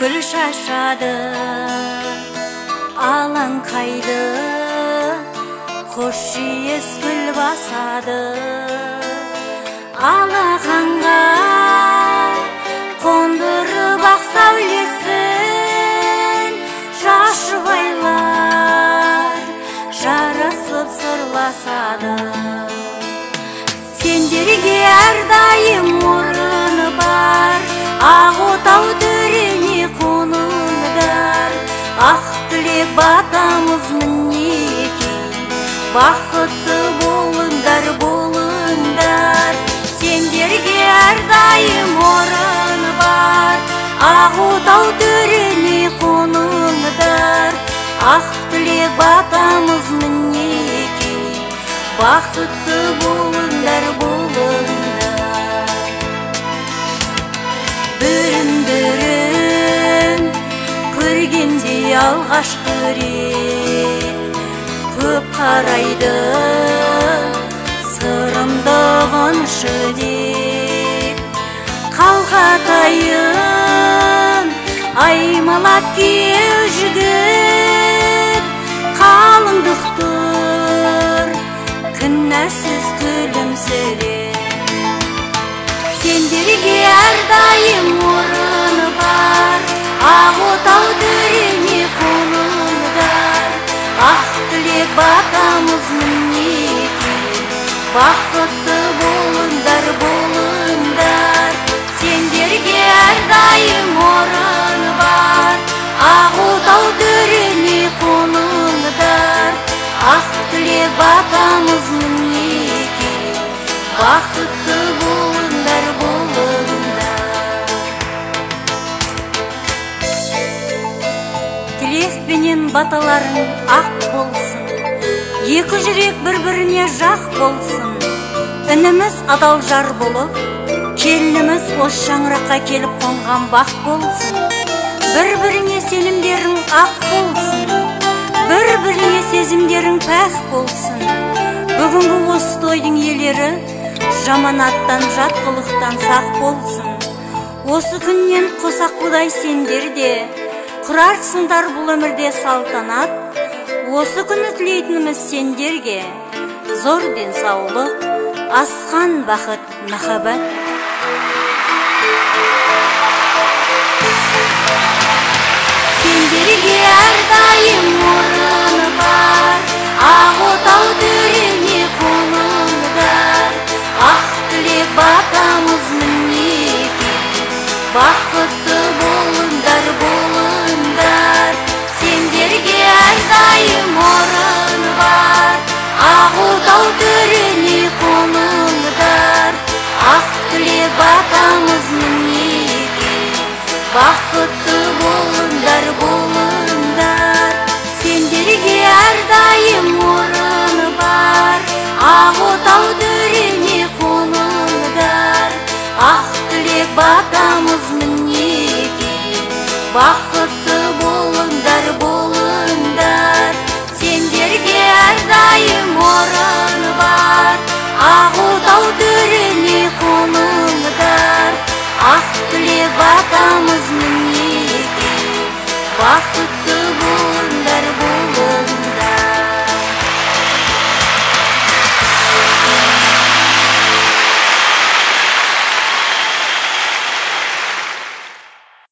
шашады алаңқайды хош иіс гүл басады алақанға ақ тілек батамыз мінекей бақытты болыңдар болыңдар сендерге әрдайым орыны бар ақ отау төрене қоныңдар ақ тілек батамыз мінекей бақытты болыңдар болыңдар көргендей алғашқы көп қарайды. Сырымдығын шөлеп қалқатайын аймалап күйеу жігіт қалыңдық тұр кінәсіз күлімсіреп. Сендерге әрдайым бақытты болыңдар болыңдар. Сендерге әрдайым орыны бар. Ақ отау төрене қоныңдар. Ақ тілек батамыз мінекей бақытты болыңдар болыңдар. Тілек пенен баталарың ақ болсын. Екі жүрек бір біріне жақ болсын. Ініміз адал жар болып келініміз осы шаңыраққа келіп қонған бақ болсын. Бір біріңе сенімдерің ақ болсын. Бір біріңе сезімдерің пәк болсын. Бүгінгі осы тойдың иелері жаманаттан жат қылықтан сақ болсын. Осы күннен қосақудай сендер де құрарсыңдар бұл өмірде салтанат. Осы күні тілейтініміз сендерге. Зор денсаулық асқан бақыт махаббат. Отау төрене қоныңдар. Ақ тілек батамыз мінекей бақытты болыңдар болыңдар. Сендерге әрдайым орыны бар. Ақ отау төрене қоныңдар. Ақ тілек батамыз мінекей бақытты ақ отау